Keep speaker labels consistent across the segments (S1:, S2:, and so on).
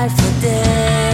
S1: life or death.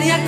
S1: tenía